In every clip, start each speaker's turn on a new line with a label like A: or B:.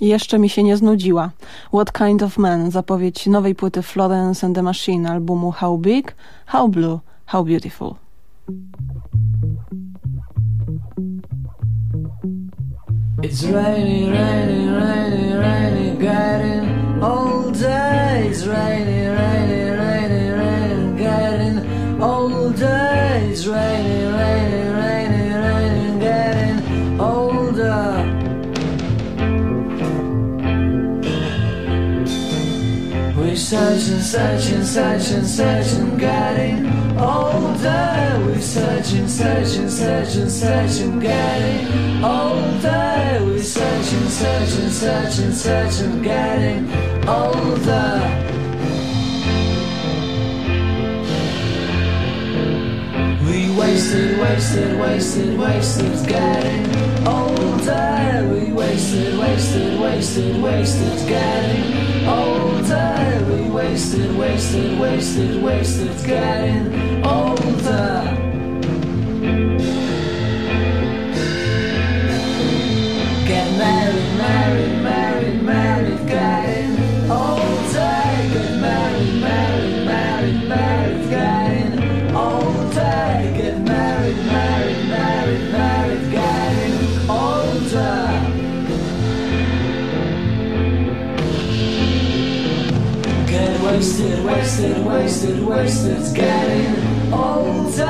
A: Jeszcze mi się nie znudziła. What Kind of Man, zapowiedź nowej płyty Florence and the Machine, albumu How Big, How Blue, How Beautiful.
B: It's rainy, rainy, rainy, rainy, getting all day. It's rainy, rainy, rainy, rainy, getting all day. It's rainy, rainy, searching, searching, searching, searching, getting older. We're searching, searching, searching, searching, getting older. We're searching, searching, searching, searching, getting older. Wasted, wasted, wasted, wasted, getting older. We wasted, wasted, wasted, wasted, getting older. We wasted, wasted, wasted, wasted, getting older. Get married, married, married, married, getting wasted, wasted, wasted, wasted, getting older.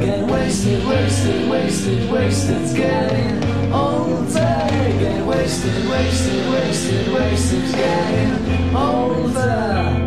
B: Get wasted, wasted, wasted, wasted, getting older. Get wasted, wasted, wasted, wasted, getting older.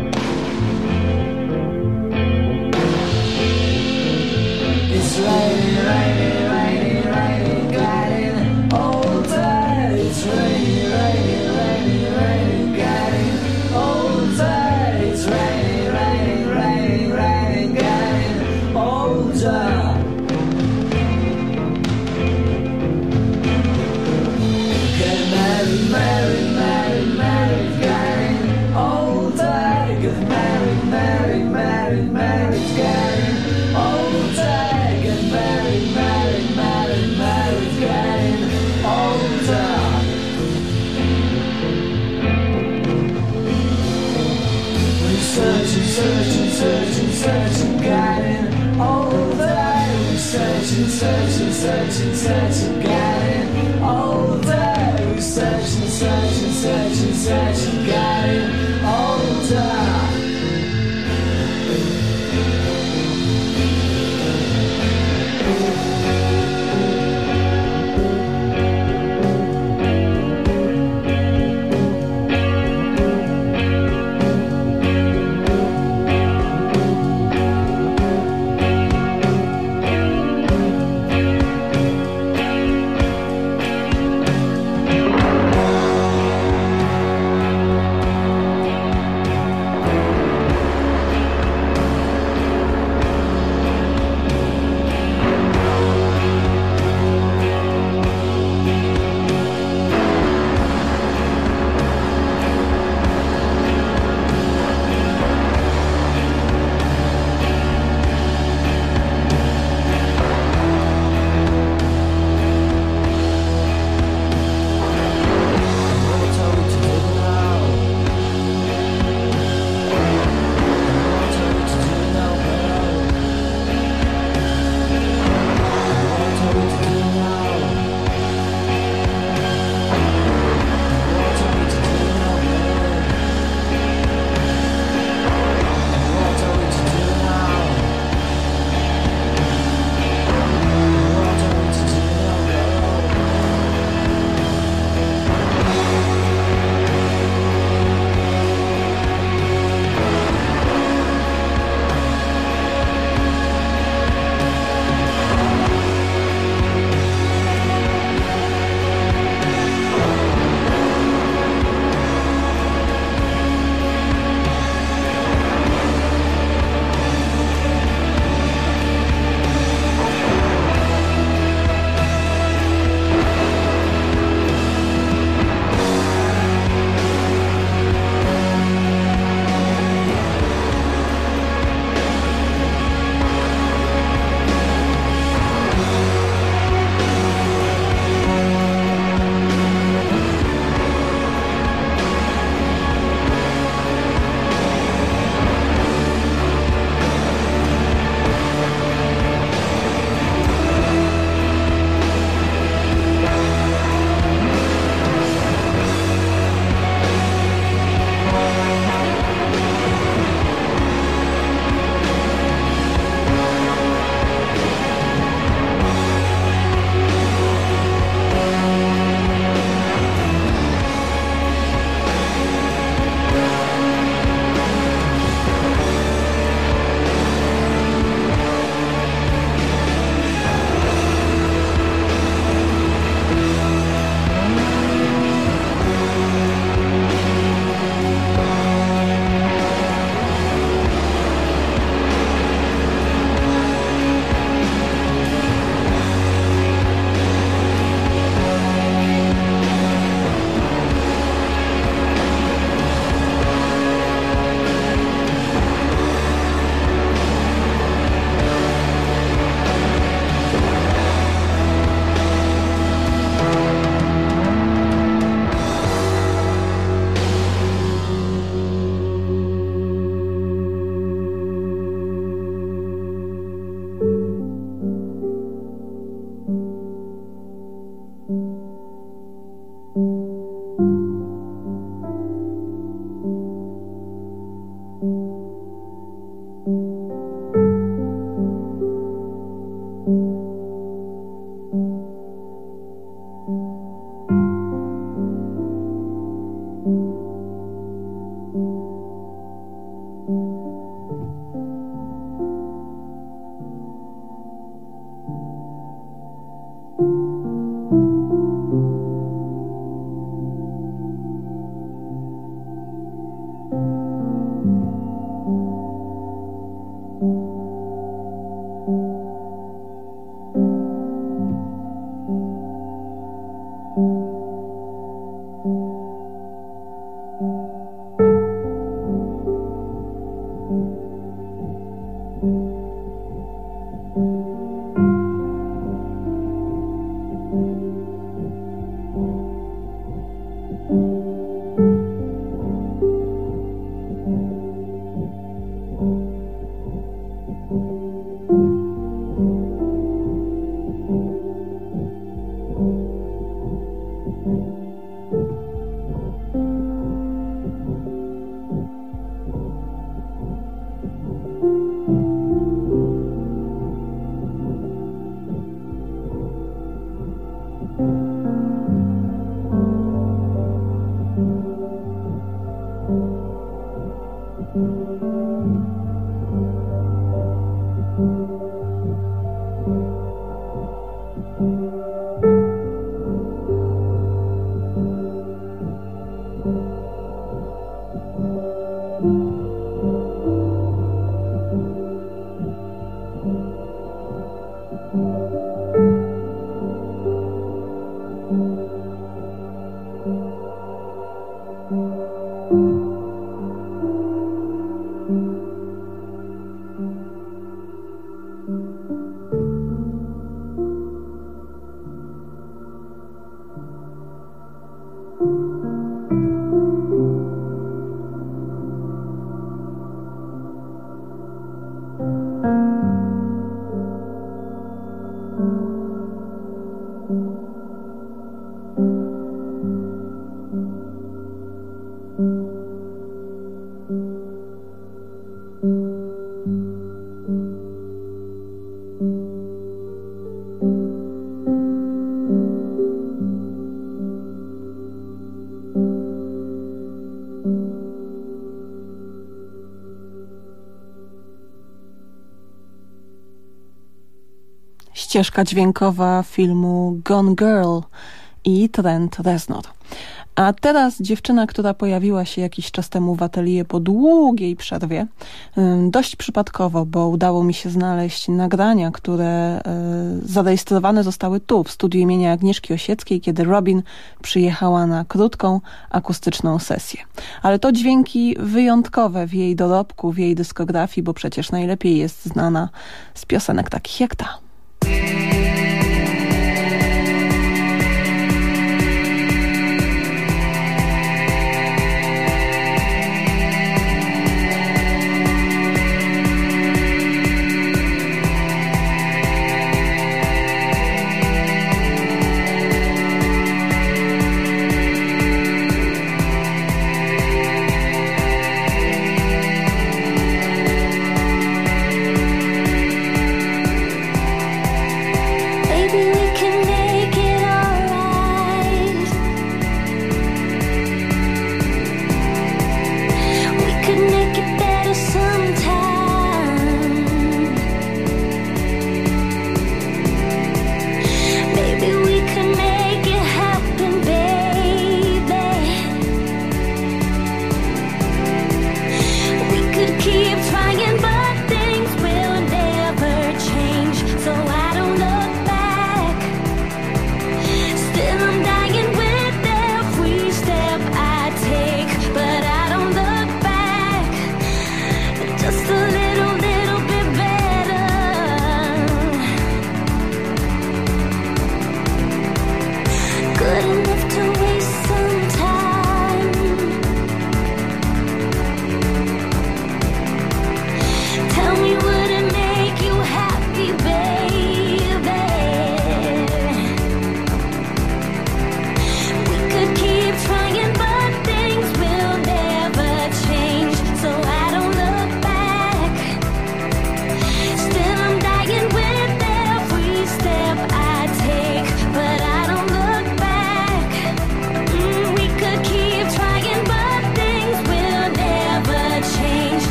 A: Ścieżka dźwiękowa filmu Gone Girl i Trent Reznor. A teraz dziewczyna, która pojawiła się jakiś czas temu w atelier po długiej przerwie, dość przypadkowo, bo udało mi się znaleźć nagrania, które e, zarejestrowane zostały tu, w studiu imienia Agnieszki Osieckiej, kiedy Robin przyjechała na krótką, akustyczną sesję. Ale to dźwięki wyjątkowe w jej dorobku, w jej dyskografii, bo przecież najlepiej jest znana z piosenek takich jak ta.
C: Música Bye.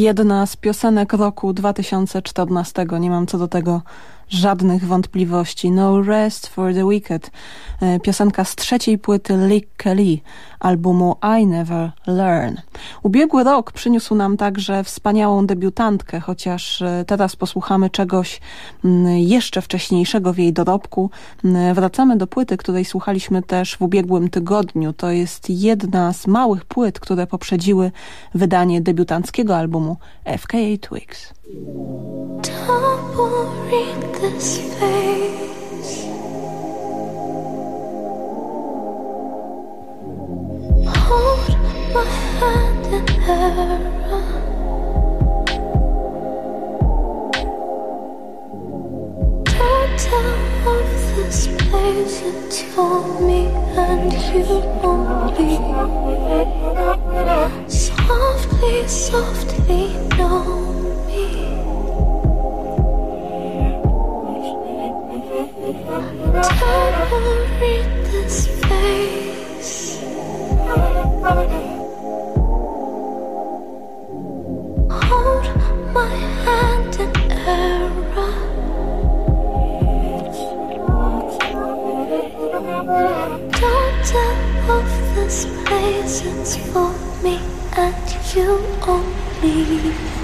A: jedna z piosenek roku 2014. Nie mam co do tego żadnych wątpliwości. No Rest for the Wicked, e, piosenka z trzeciej płyty Lick Kelly, albumu I Never Learn. Ubiegły rok przyniósł nam także wspaniałą debiutantkę, chociaż e, teraz posłuchamy czegoś mm, jeszcze wcześniejszego w jej dorobku. Mm, wracamy do płyty, której słuchaliśmy też w ubiegłym tygodniu. To jest jedna z małych płyt, które poprzedziły wydanie debiutanckiego albumu FKA Twigs.
C: This face. Hold my hand in of this place, for me and you only. Softly, softly, know this place, it's for me and you only.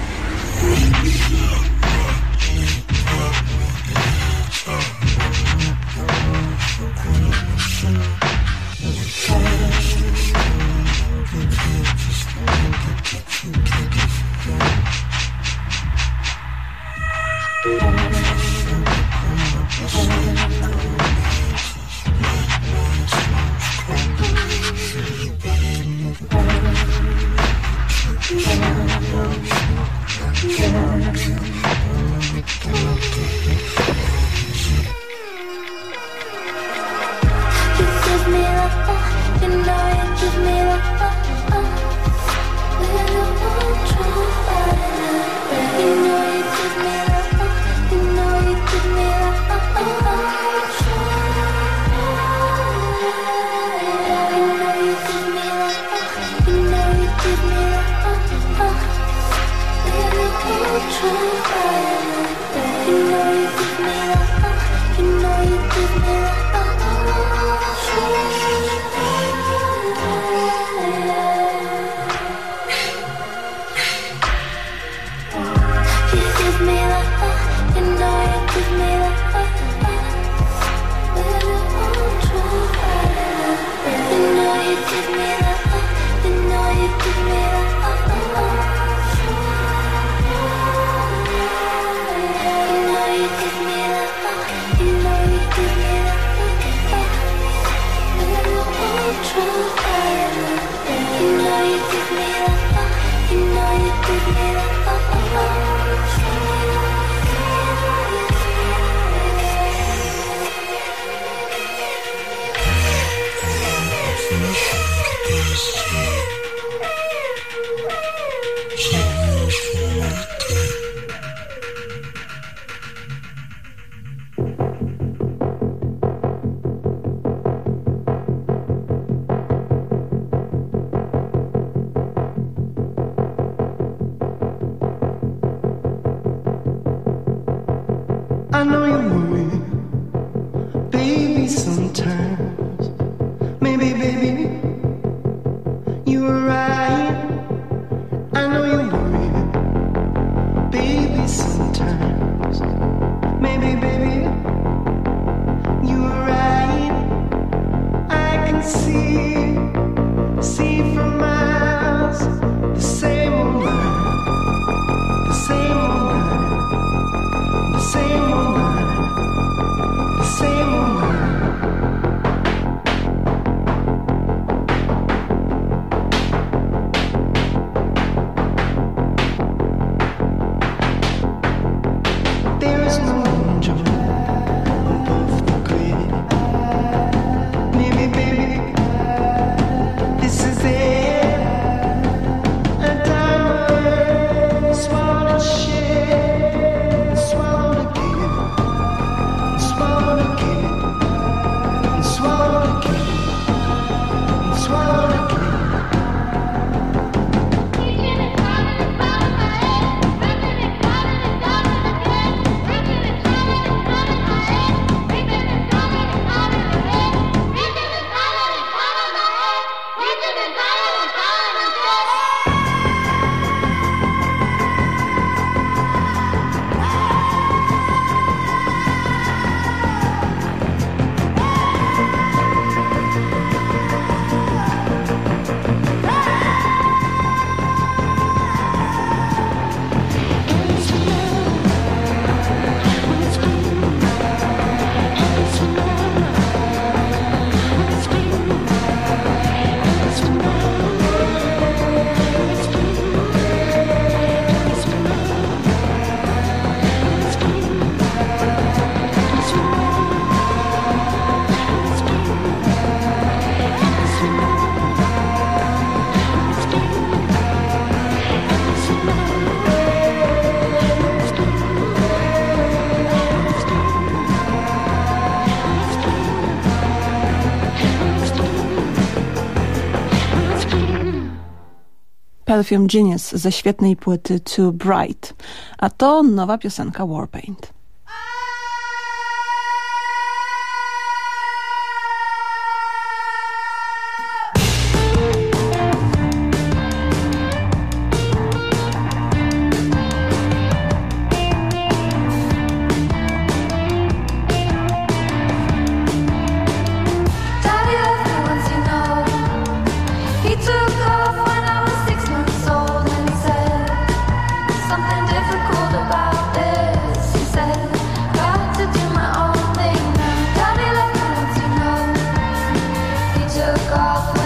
C: Perfume Genius ze świetnej płyty Too Bright, a to nowa piosenka Warpaint.
D: soft.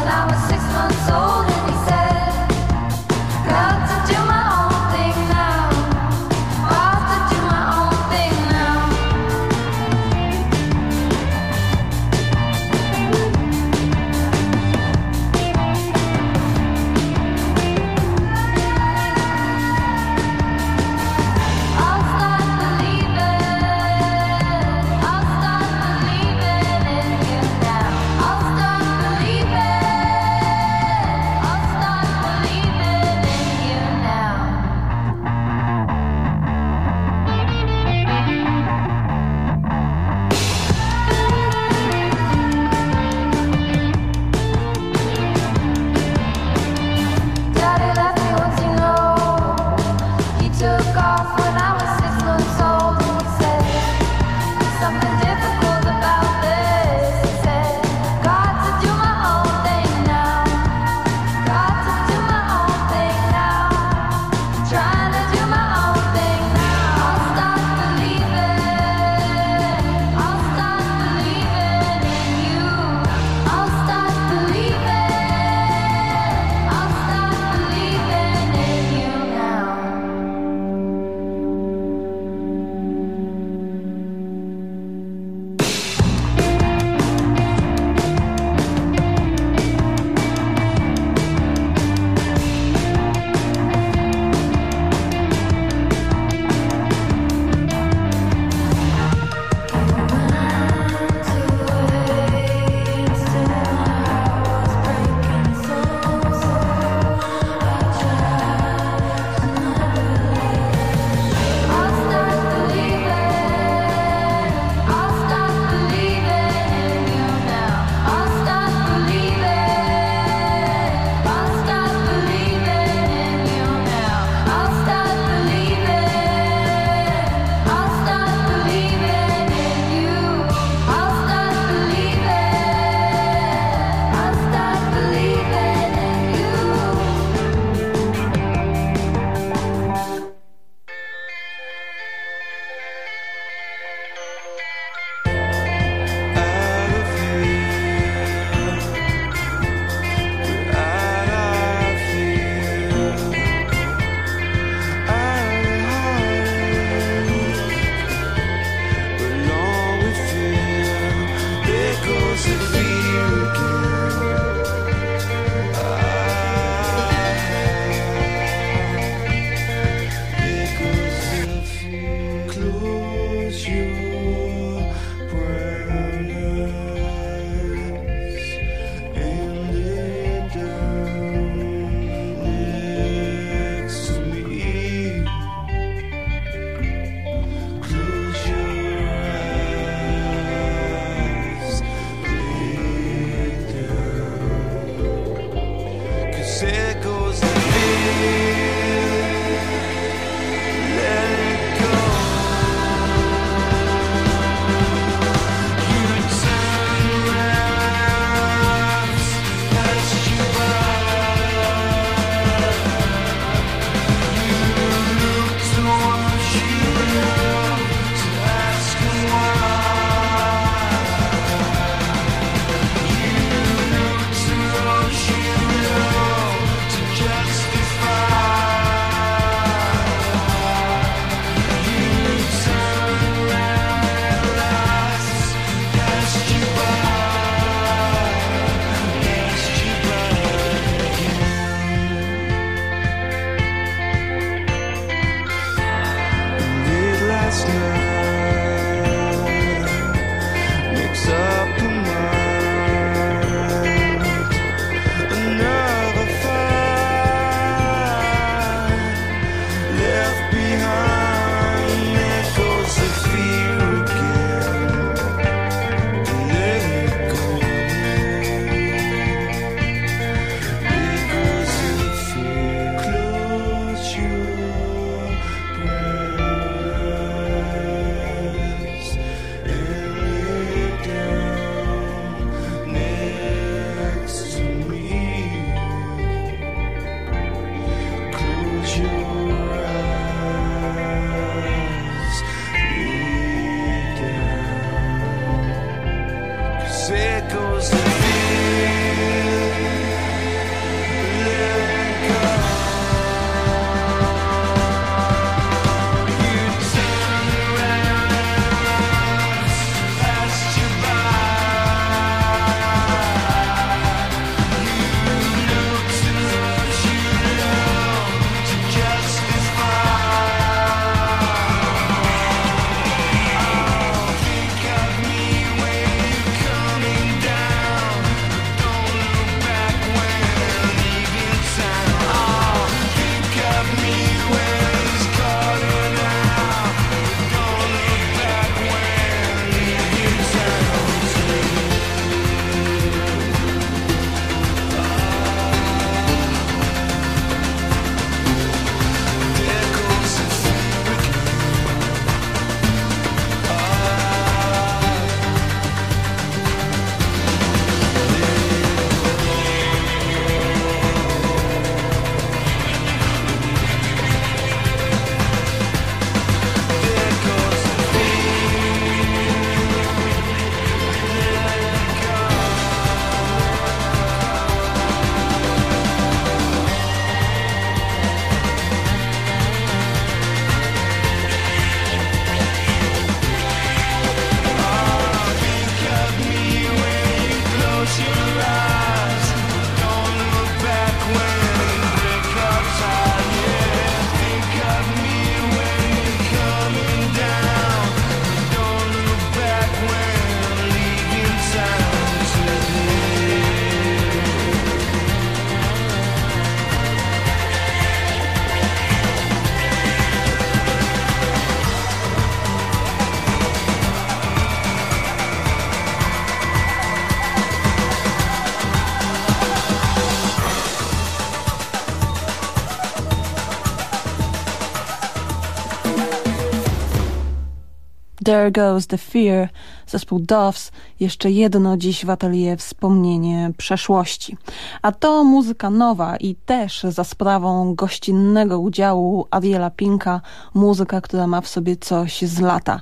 C: There Goes the Fear, zespół Doves, jeszcze jedno dziś w atelier wspomnienie przeszłości. A to muzyka nowa i też za sprawą gościnnego udziału Ariela Pinka, muzyka, która ma w sobie coś z lata.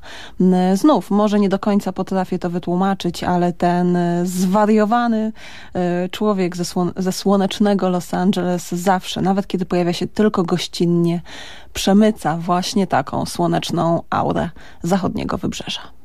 C: Znów, może nie do końca potrafię to wytłumaczyć, ale ten zwariowany e, człowiek ze, ze słonecznego Los Angeles zawsze, nawet kiedy pojawia się tylko gościnnie, przemyca właśnie taką słoneczną aurę zachodniego wybrzeża.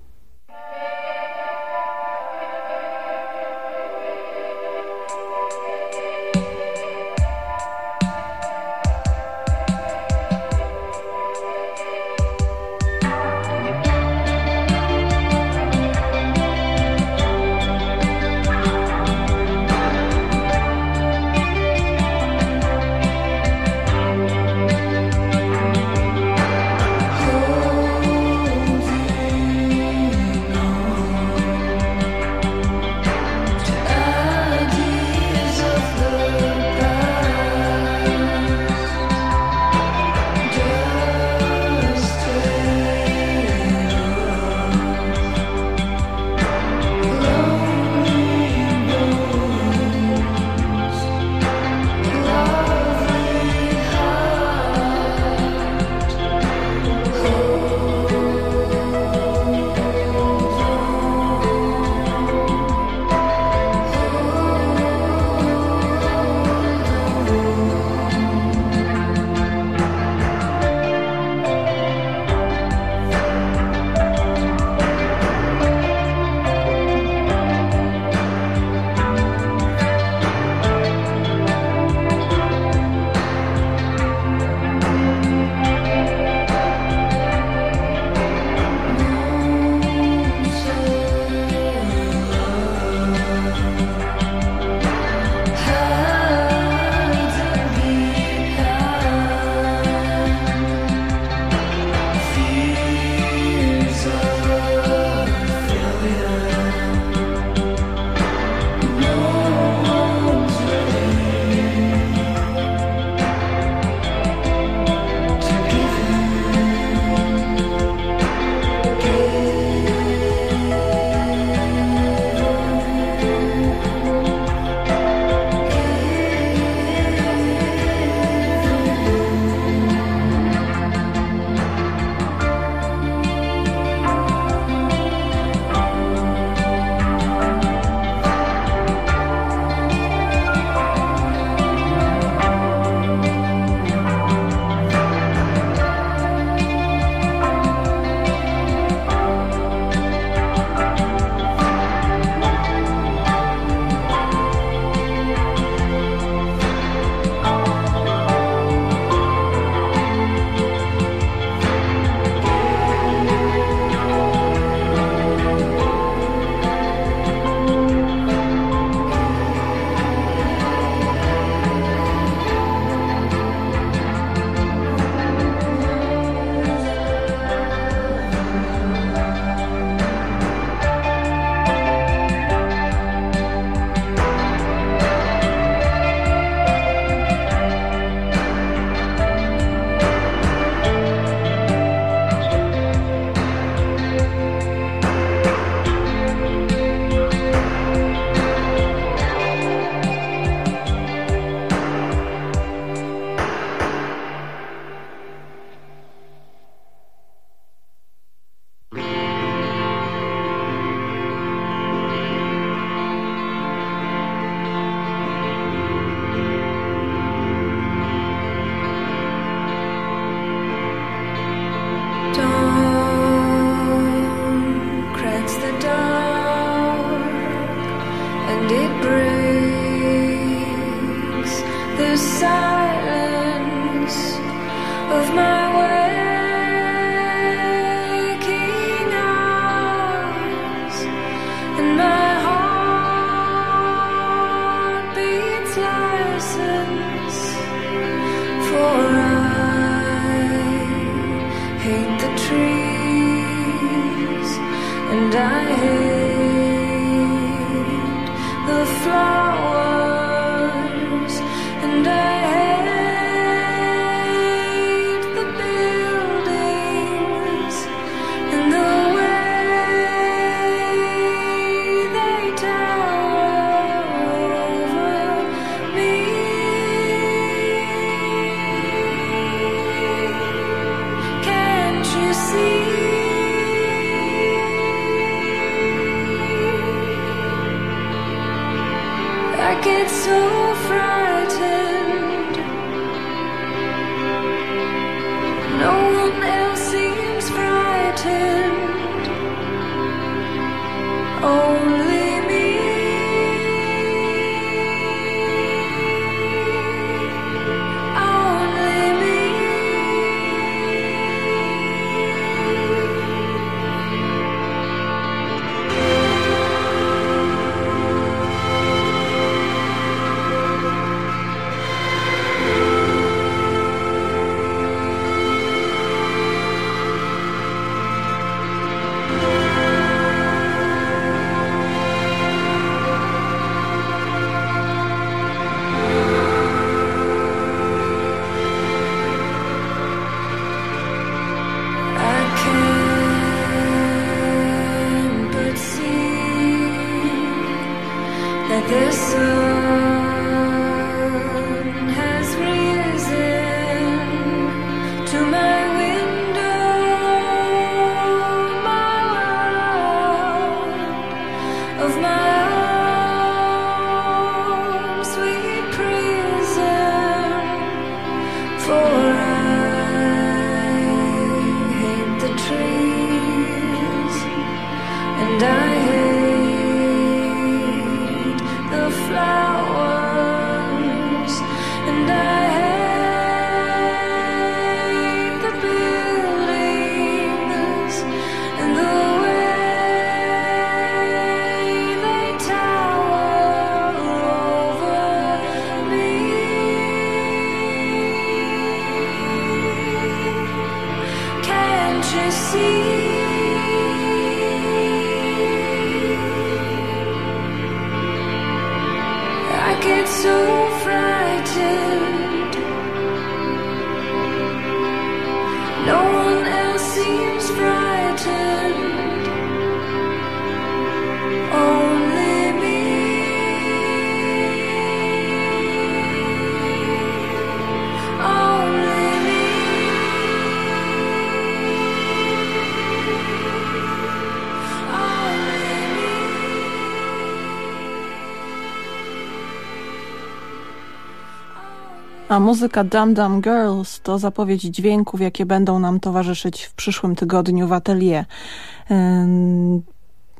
A: A muzyka Dum Dum Girls to zapowiedź dźwięków, jakie będą nam towarzyszyć w przyszłym tygodniu w atelier.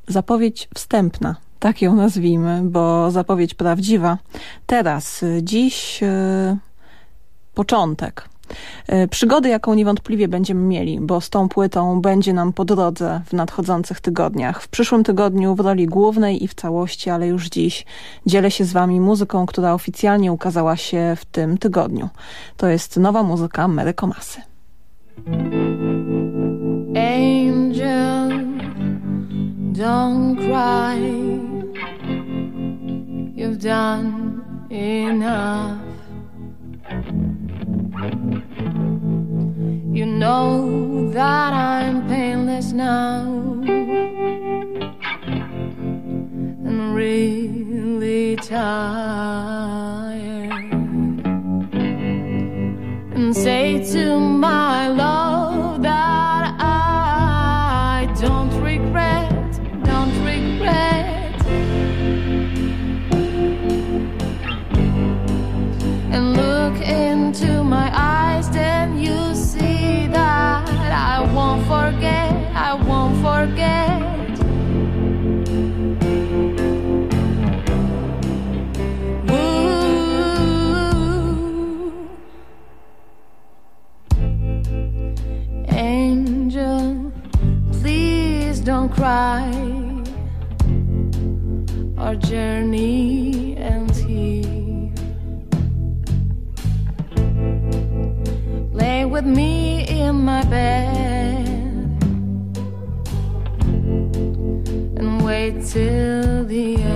A: Zapowiedź wstępna, tak ją nazwijmy, bo zapowiedź prawdziwa. Teraz, y, dziś y, początek. Y, Przygody, jaką niewątpliwie będziemy mieli, bo z tą płytą będzie nam po drodze w nadchodzących tygodniach. W przyszłym tygodniu w roli głównej i w całości, ale już dziś dzielę się z wami muzyką, która oficjalnie ukazała się w tym tygodniu. To jest nowa muzyka Mary Komasy.
C: Angel, don't cry. You've done enough. You know that I'm painless now and really tired. And say to my love that don't cry. Our journey ends here. Lay with me in my bed and wait till the end.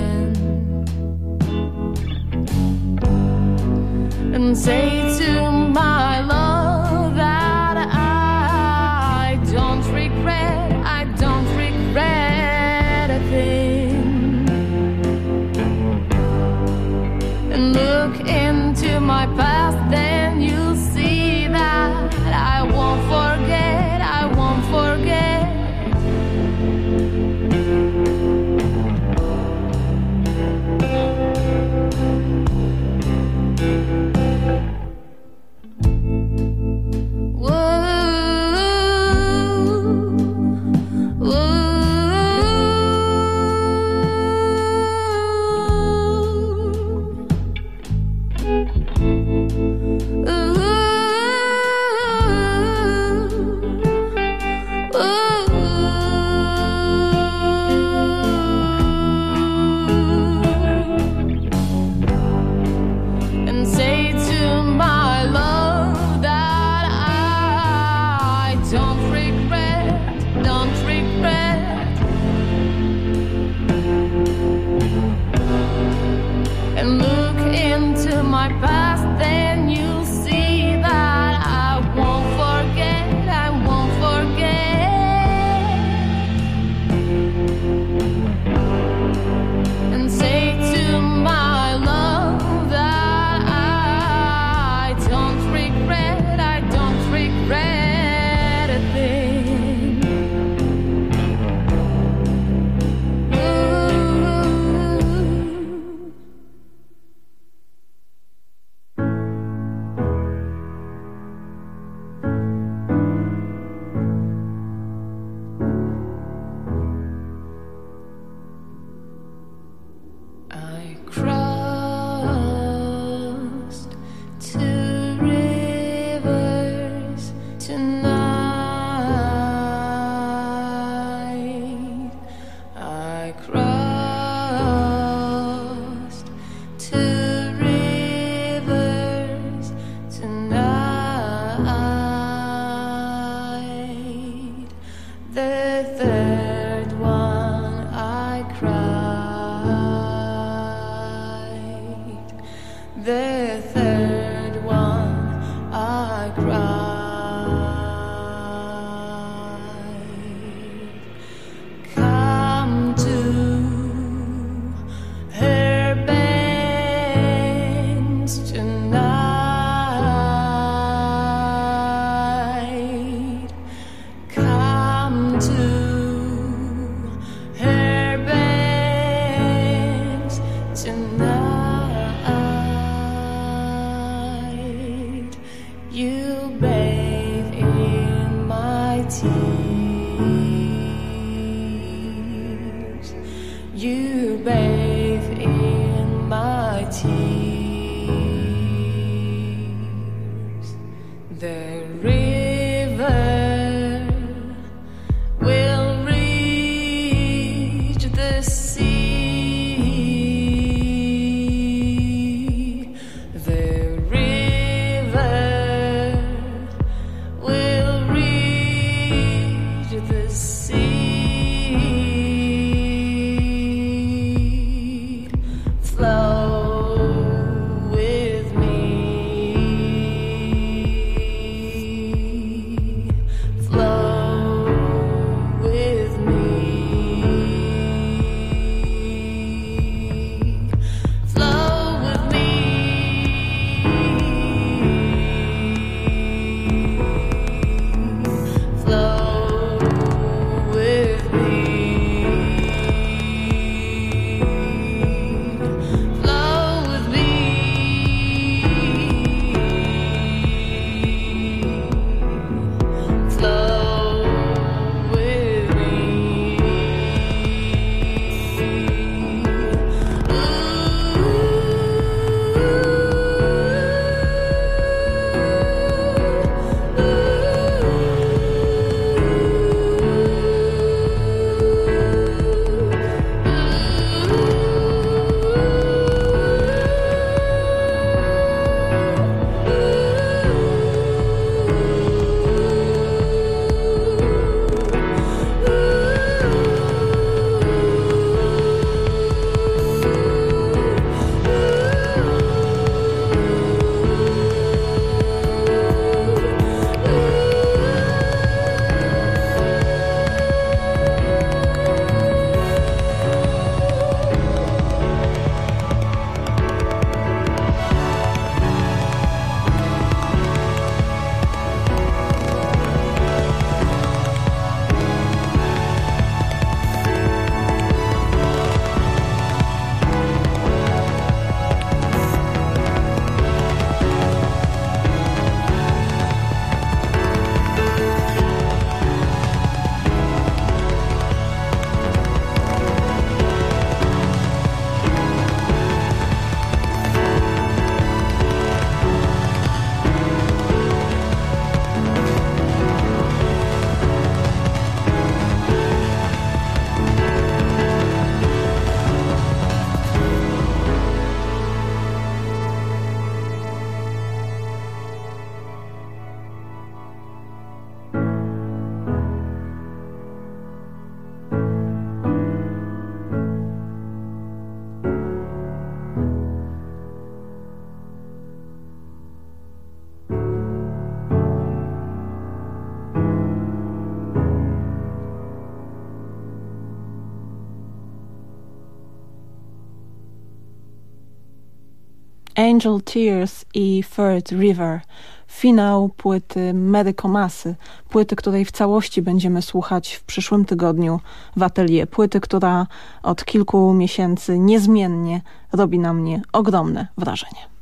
A: Angel Tears i Third River. Finał płyty Mary Komasy, płyty, której w całości będziemy słuchać w przyszłym tygodniu w atelier. Płyty, która od kilku miesięcy niezmiennie robi na mnie ogromne wrażenie.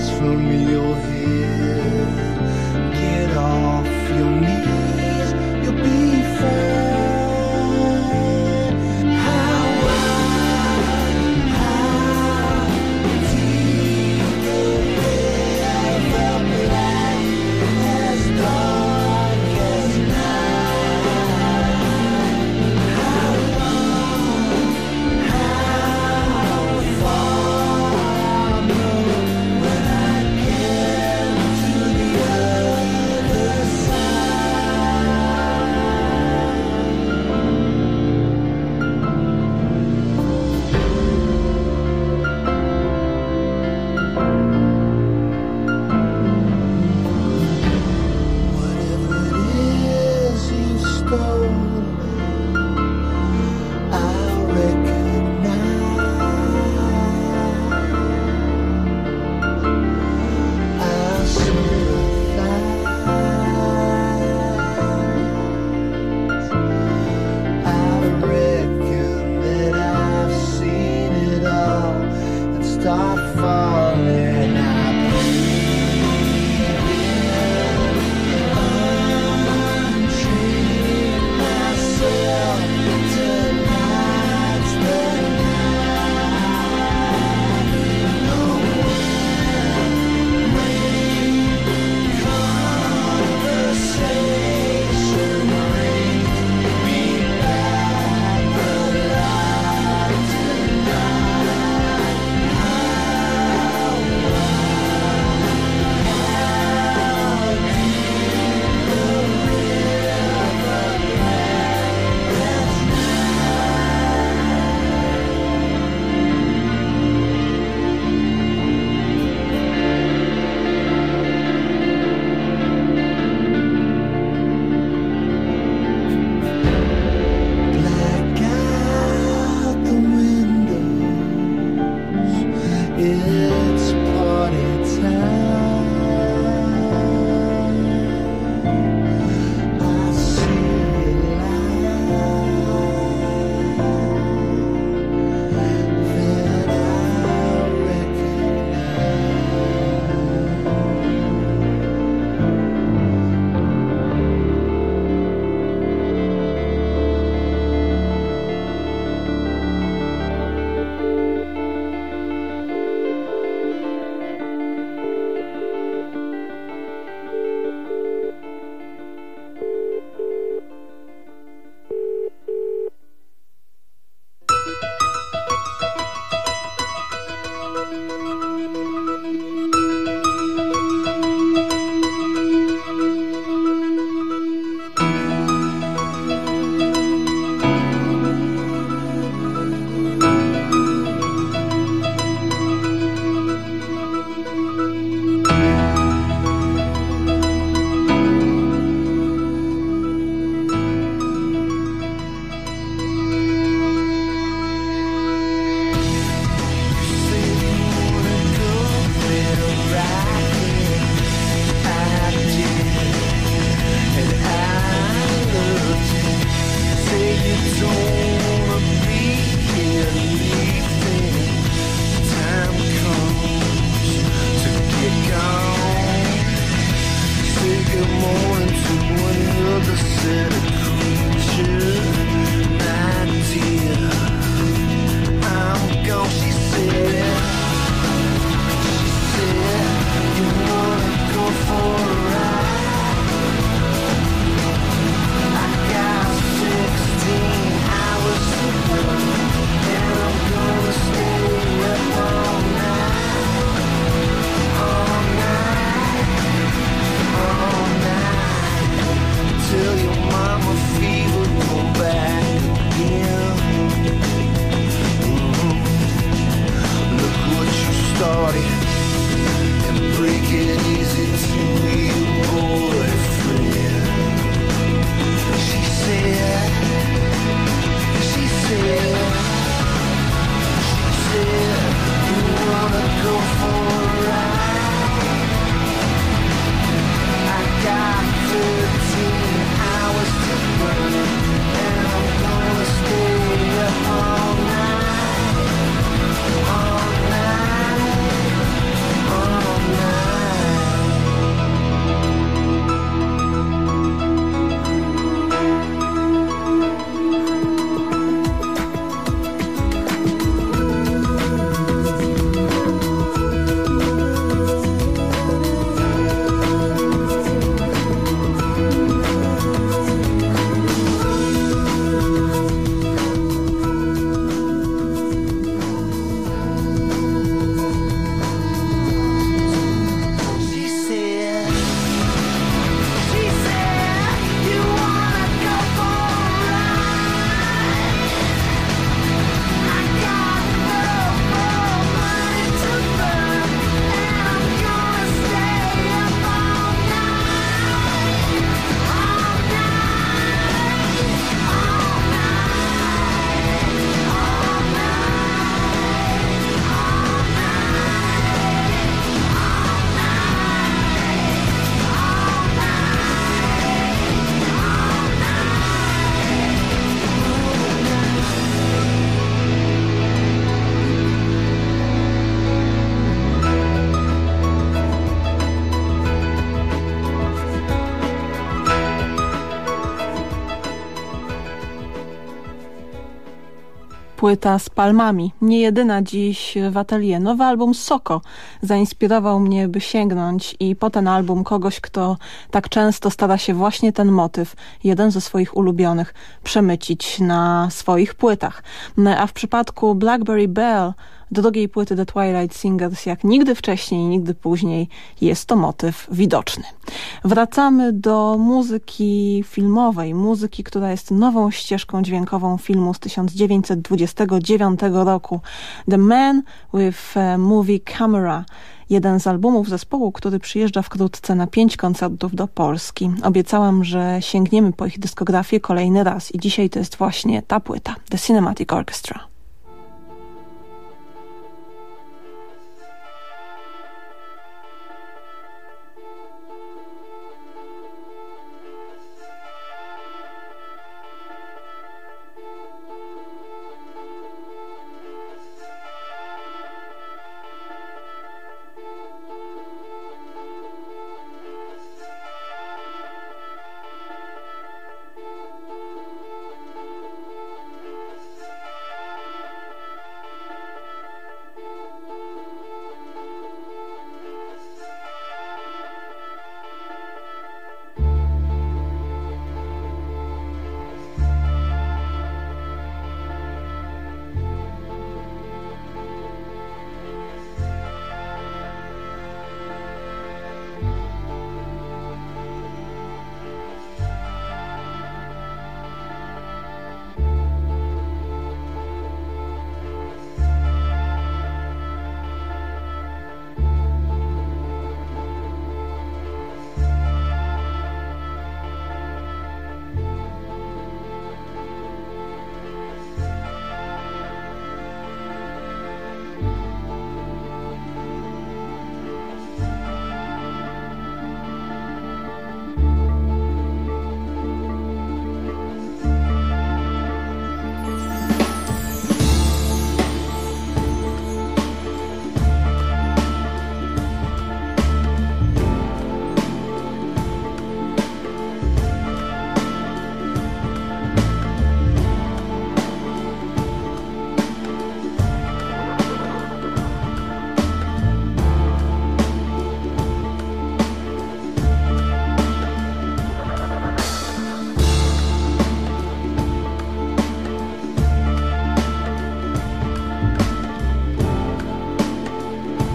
B: Eyes from your head. Get off your
A: płyta z palmami. Nie jedyna dziś w atelier. Nowy album Soko zainspirował mnie, by sięgnąć i po ten album kogoś, kto tak często stara się właśnie ten motyw, jeden ze swoich ulubionych, przemycić na swoich płytach. A w przypadku Blackberry Bell drugiej płyty The Twilight Singers, jak nigdy wcześniej, nigdy później, jest to motyw widoczny. Wracamy do muzyki filmowej, muzyki, która jest nową ścieżką dźwiękową filmu z 1929 roku. The Man with a Movie Camera jeden z albumów zespołu, który przyjeżdża wkrótce na pięć koncertów do Polski. Obiecałam, że sięgniemy po ich dyskografię kolejny raz i dzisiaj to jest właśnie ta płyta, The Cinematic Orchestra.